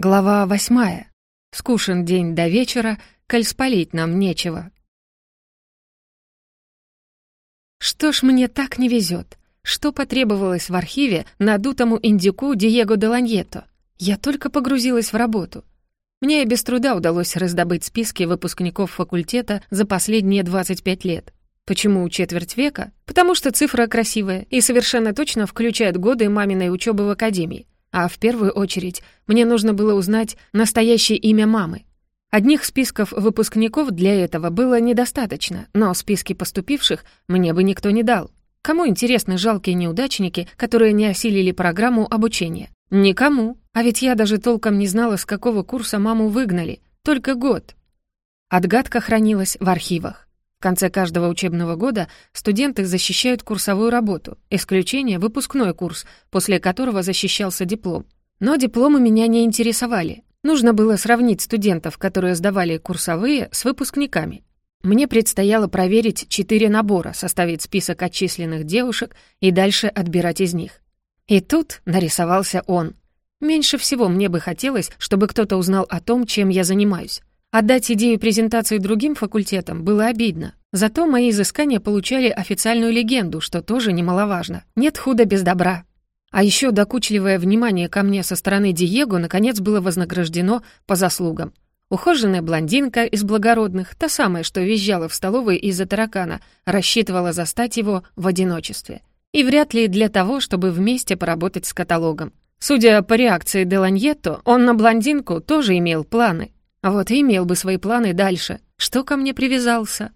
Глава восьмая. Скушен день до вечера, коль спалить нам нечего. Что ж мне так не везет? Что потребовалось в архиве надутому индюку Диего де Ланьето? Я только погрузилась в работу. Мне без труда удалось раздобыть списки выпускников факультета за последние 25 лет. Почему четверть века? Потому что цифра красивая и совершенно точно включает годы маминой учебы в академии. А в первую очередь мне нужно было узнать настоящее имя мамы. Одних списков выпускников для этого было недостаточно, но списки поступивших мне бы никто не дал. Кому интересны жалкие неудачники, которые не осилили программу обучения? Никому. А ведь я даже толком не знала, с какого курса маму выгнали. Только год. Отгадка хранилась в архивах. В конце каждого учебного года студенты защищают курсовую работу, исключение — выпускной курс, после которого защищался диплом. Но дипломы меня не интересовали. Нужно было сравнить студентов, которые сдавали курсовые, с выпускниками. Мне предстояло проверить четыре набора, составить список отчисленных девушек и дальше отбирать из них. И тут нарисовался он. Меньше всего мне бы хотелось, чтобы кто-то узнал о том, чем я занимаюсь. Отдать идею презентации другим факультетам было обидно. Зато мои изыскания получали официальную легенду, что тоже немаловажно. Нет худа без добра. А еще докучливое внимание ко мне со стороны Диего наконец было вознаграждено по заслугам. Ухоженная блондинка из благородных, та самая, что визжала в столовой из-за таракана, рассчитывала застать его в одиночестве. И вряд ли для того, чтобы вместе поработать с каталогом. Судя по реакции Деланьетто, он на блондинку тоже имел планы. Вот и имел бы свои планы дальше. Что ко мне привязался?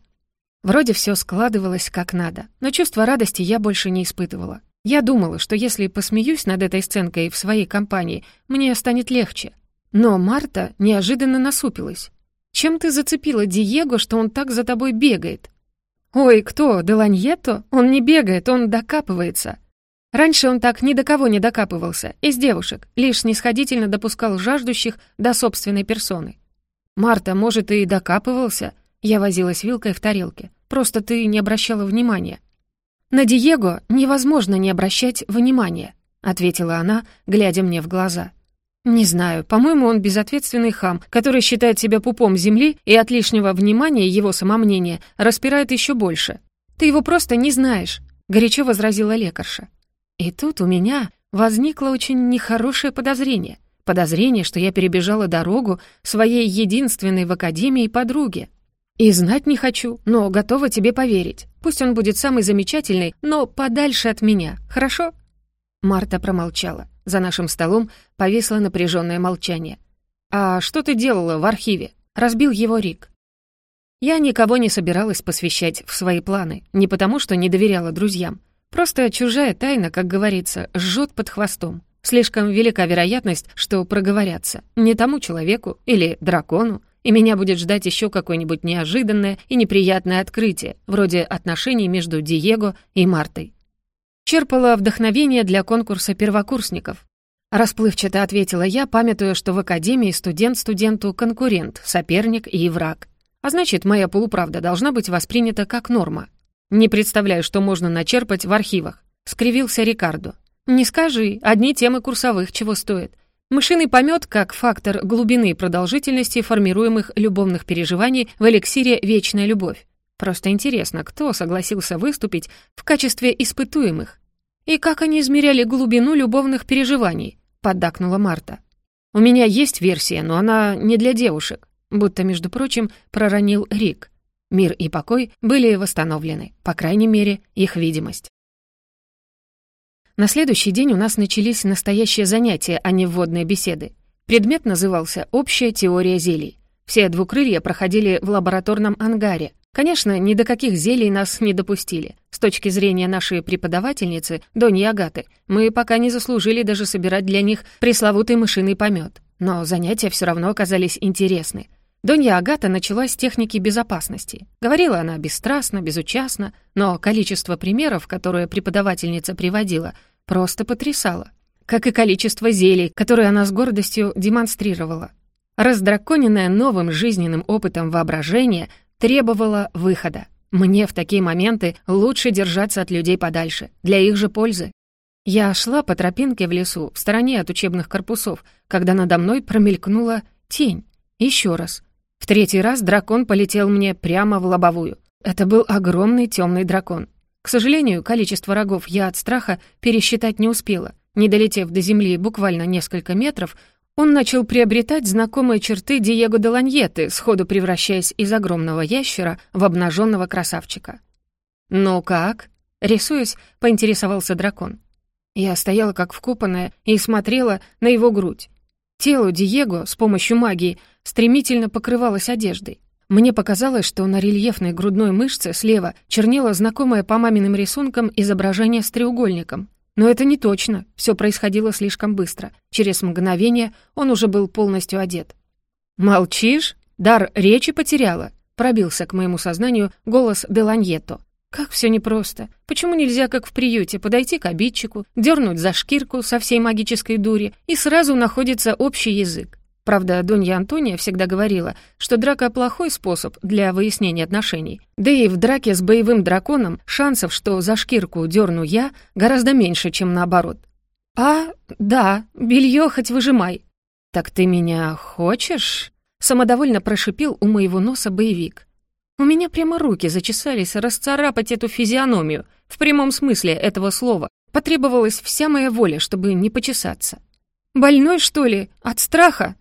Вроде все складывалось как надо, но чувства радости я больше не испытывала. Я думала, что если посмеюсь над этой сценкой в своей компании, мне станет легче. Но Марта неожиданно насупилась. «Чем ты зацепила Диего, что он так за тобой бегает?» «Ой, кто, Деланьето? Он не бегает, он докапывается. Раньше он так ни до кого не докапывался, из девушек, лишь снисходительно допускал жаждущих до собственной персоны. «Марта, может, и докапывался?» Я возилась вилкой в тарелке. «Просто ты не обращала внимания». «На Диего невозможно не обращать внимания», — ответила она, глядя мне в глаза. «Не знаю, по-моему, он безответственный хам, который считает себя пупом земли и от лишнего внимания его самомнения распирает еще больше. Ты его просто не знаешь», — горячо возразила лекарша. И тут у меня возникло очень нехорошее подозрение. Подозрение, что я перебежала дорогу своей единственной в академии подруге. И знать не хочу, но готова тебе поверить. Пусть он будет самый замечательный, но подальше от меня, хорошо?» Марта промолчала. За нашим столом повисло напряженное молчание. «А что ты делала в архиве?» Разбил его Рик. Я никого не собиралась посвящать в свои планы, не потому что не доверяла друзьям. Просто чужая тайна, как говорится, жжет под хвостом. Слишком велика вероятность, что проговорятся не тому человеку или дракону, и меня будет ждать еще какое-нибудь неожиданное и неприятное открытие, вроде отношений между Диего и Мартой. Черпала вдохновение для конкурса первокурсников. Расплывчато ответила я, памятуя, что в академии студент студенту конкурент, соперник и враг. А значит, моя полуправда должна быть воспринята как норма. Не представляю, что можно начерпать в архивах. Скривился Рикардо. «Не скажи, одни темы курсовых чего стоят. Мышиный помет как фактор глубины и продолжительности формируемых любовных переживаний в эликсире «Вечная любовь». Просто интересно, кто согласился выступить в качестве испытуемых? И как они измеряли глубину любовных переживаний? Поддакнула Марта. У меня есть версия, но она не для девушек. Будто, между прочим, проронил Рик. Мир и покой были восстановлены, по крайней мере, их видимость. На следующий день у нас начались настоящие занятия, а не вводные беседы. Предмет назывался «Общая теория зелий». Все двукрылья проходили в лабораторном ангаре. Конечно, ни до каких зелий нас не допустили. С точки зрения нашей преподавательницы, Дони Агаты, мы пока не заслужили даже собирать для них пресловутый мышиный помет. Но занятия все равно оказались интересны. Донья Агата начала с техники безопасности. Говорила она бесстрастно, безучастно, но количество примеров, которые преподавательница приводила, просто потрясало. Как и количество зелий, которые она с гордостью демонстрировала. Раздраконенное новым жизненным опытом воображение требовало выхода. Мне в такие моменты лучше держаться от людей подальше, для их же пользы. Я шла по тропинке в лесу, в стороне от учебных корпусов, когда надо мной промелькнула тень. Еще раз. В третий раз дракон полетел мне прямо в лобовую. Это был огромный темный дракон. К сожалению, количество рогов я от страха пересчитать не успела. Не долетев до земли буквально несколько метров, он начал приобретать знакомые черты Диего де Ланьеты, сходу превращаясь из огромного ящера в обнаженного красавчика. «Ну как?» — рисуясь, поинтересовался дракон. Я стояла как вкопанная и смотрела на его грудь. Тело Диего с помощью магии стремительно покрывалось одеждой. Мне показалось, что на рельефной грудной мышце слева чернело знакомое по маминым рисункам изображение с треугольником. Но это не точно, все происходило слишком быстро. Через мгновение он уже был полностью одет. «Молчишь? Дар речи потеряла?» Пробился к моему сознанию голос Деланьетто. Как все непросто. Почему нельзя, как в приюте, подойти к обидчику, дернуть за шкирку со всей магической дури, и сразу находится общий язык? Правда, Донья Антония всегда говорила, что драка — плохой способ для выяснения отношений. Да и в драке с боевым драконом шансов, что за шкирку дерну я, гораздо меньше, чем наоборот. «А, да, белье хоть выжимай». «Так ты меня хочешь?» — самодовольно прошипел у моего носа боевик. У меня прямо руки зачесались расцарапать эту физиономию, в прямом смысле этого слова. Потребовалась вся моя воля, чтобы не почесаться. «Больной, что ли? От страха?»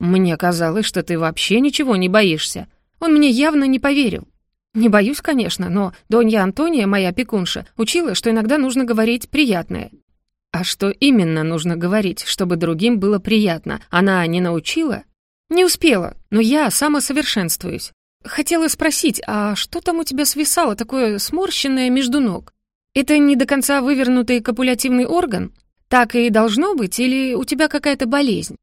«Мне казалось, что ты вообще ничего не боишься. Он мне явно не поверил». «Не боюсь, конечно, но Донья Антония, моя опекунша, учила, что иногда нужно говорить приятное». «А что именно нужно говорить, чтобы другим было приятно? Она не научила?» «Не успела, но я самосовершенствуюсь. Хотела спросить, а что там у тебя свисало такое сморщенное между ног? Это не до конца вывернутый копулятивный орган? Так и должно быть, или у тебя какая-то болезнь?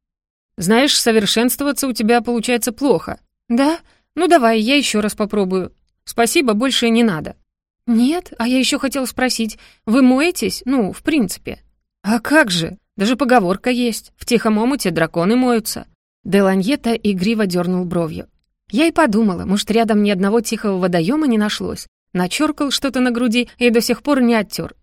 Знаешь, совершенствоваться у тебя получается плохо. Да? Ну давай, я еще раз попробую. Спасибо, больше не надо. Нет, а я еще хотела спросить, вы моетесь? Ну, в принципе. А как же? Даже поговорка есть. В тихом омуте драконы моются. Деланьета игриво дернул бровью. Я и подумала, может, рядом ни одного тихого водоема не нашлось. Начеркал что-то на груди и до сих пор не оттер.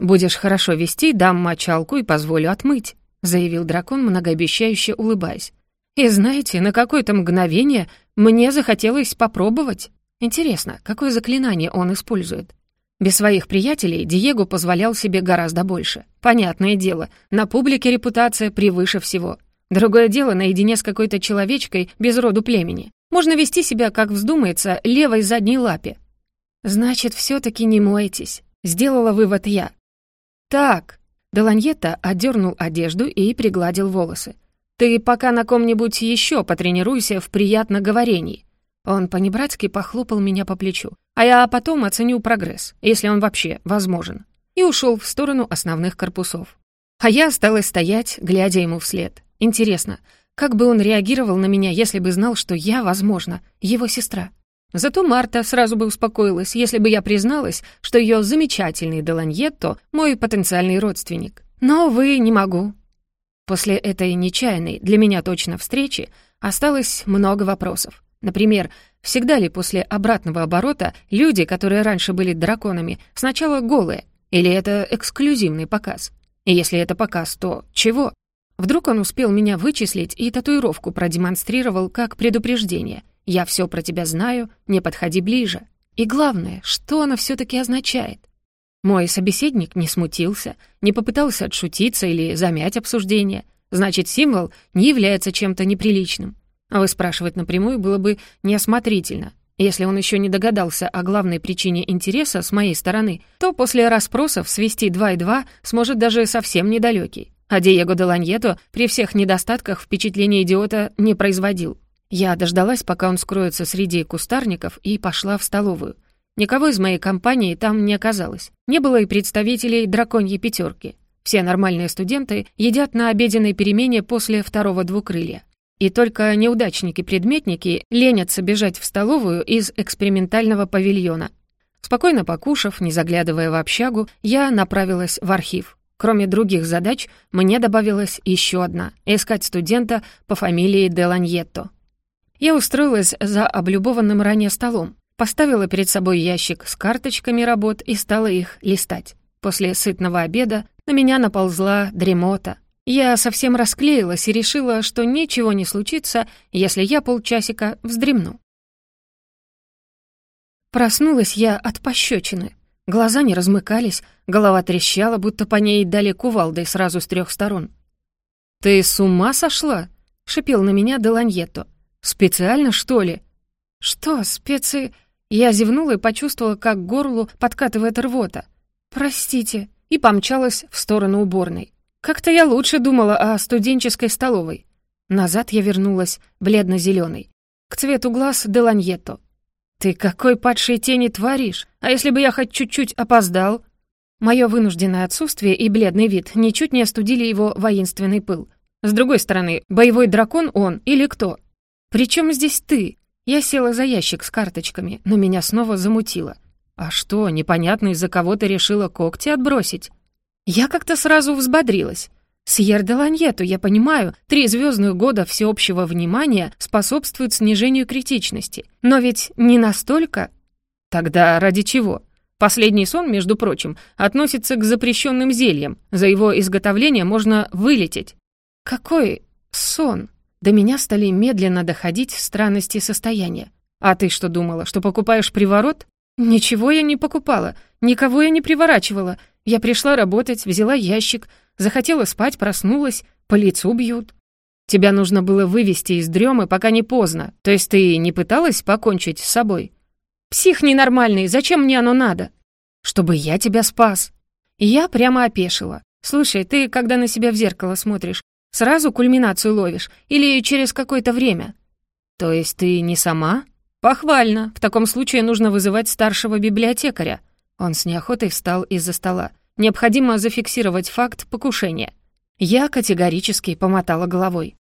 «Будешь хорошо вести, дам мочалку и позволю отмыть», — заявил дракон, многообещающе улыбаясь. «И знаете, на какое-то мгновение мне захотелось попробовать. Интересно, какое заклинание он использует?» Без своих приятелей Диего позволял себе гораздо больше. Понятное дело, на публике репутация превыше всего. Другое дело наедине с какой-то человечкой без роду племени. Можно вести себя, как вздумается, левой задней лапе. Значит, все-таки не моетесь, сделала вывод я. Так, Деланьета одернул одежду и пригладил волосы. Ты пока на ком-нибудь еще потренируйся в приятно говорении. Он понебратски похлопал меня по плечу, а я потом оценю прогресс, если он вообще возможен, и ушел в сторону основных корпусов. А я осталась стоять, глядя ему вслед. Интересно, как бы он реагировал на меня, если бы знал, что я, возможно, его сестра? Зато Марта сразу бы успокоилась, если бы я призналась, что ее замечательный Деланьетто — мой потенциальный родственник. Но, увы, не могу. После этой нечаянной, для меня точно, встречи осталось много вопросов. Например, всегда ли после обратного оборота люди, которые раньше были драконами, сначала голые? Или это эксклюзивный показ? И если это показ, то чего? Вдруг он успел меня вычислить и татуировку продемонстрировал как предупреждение. «Я все про тебя знаю, не подходи ближе». И главное, что она все-таки означает? Мой собеседник не смутился, не попытался отшутиться или замять обсуждение. Значит, символ не является чем-то неприличным. А вы спрашивать напрямую было бы неосмотрительно. Если он еще не догадался о главной причине интереса с моей стороны, то после расспросов свести два и два сможет даже совсем недалекий. А Диего де Ланьето при всех недостатках впечатления идиота не производил. Я дождалась, пока он скроется среди кустарников, и пошла в столовую. Никого из моей компании там не оказалось. Не было и представителей драконьей пятерки. Все нормальные студенты едят на обеденной перемене после второго двукрылья. И только неудачники-предметники ленятся бежать в столовую из экспериментального павильона. Спокойно покушав, не заглядывая в общагу, я направилась в архив. Кроме других задач, мне добавилась еще одна — искать студента по фамилии Деланьетто. Я устроилась за облюбованным ранее столом, поставила перед собой ящик с карточками работ и стала их листать. После сытного обеда на меня наползла дремота. Я совсем расклеилась и решила, что ничего не случится, если я полчасика вздремну. Проснулась я от пощечины. Глаза не размыкались, голова трещала, будто по ней дали кувалдой сразу с трех сторон. «Ты с ума сошла?» — шипел на меня Деланьетто. «Специально, что ли?» «Что, специи...» Я зевнула и почувствовала, как горлу подкатывает рвота. «Простите», и помчалась в сторону уборной. Как-то я лучше думала о студенческой столовой. Назад я вернулась бледно-зеленой, к цвету глаз Деланьетто. «Ты какой падшей тени творишь? А если бы я хоть чуть-чуть опоздал?» Мое вынужденное отсутствие и бледный вид ничуть не остудили его воинственный пыл. С другой стороны, боевой дракон он или кто? «Причем здесь ты?» Я села за ящик с карточками, но меня снова замутило. «А что, непонятно, из-за кого ты решила когти отбросить?» Я как-то сразу взбодрилась. Сьер де Ланьету, я понимаю, три звездных года всеобщего внимания способствуют снижению критичности. Но ведь не настолько. Тогда ради чего? Последний сон, между прочим, относится к запрещенным зельям. За его изготовление можно вылететь. Какой сон? До меня стали медленно доходить странности состояния. А ты что думала, что покупаешь приворот? «Ничего я не покупала, никого я не приворачивала. Я пришла работать, взяла ящик, захотела спать, проснулась, по лицу бьют». «Тебя нужно было вывести из дремы, пока не поздно. То есть ты не пыталась покончить с собой?» «Псих ненормальный, зачем мне оно надо?» «Чтобы я тебя спас». я прямо опешила. «Слушай, ты, когда на себя в зеркало смотришь, сразу кульминацию ловишь или через какое-то время?» «То есть ты не сама?» «Похвально. В таком случае нужно вызывать старшего библиотекаря». Он с неохотой встал из-за стола. «Необходимо зафиксировать факт покушения». Я категорически помотала головой.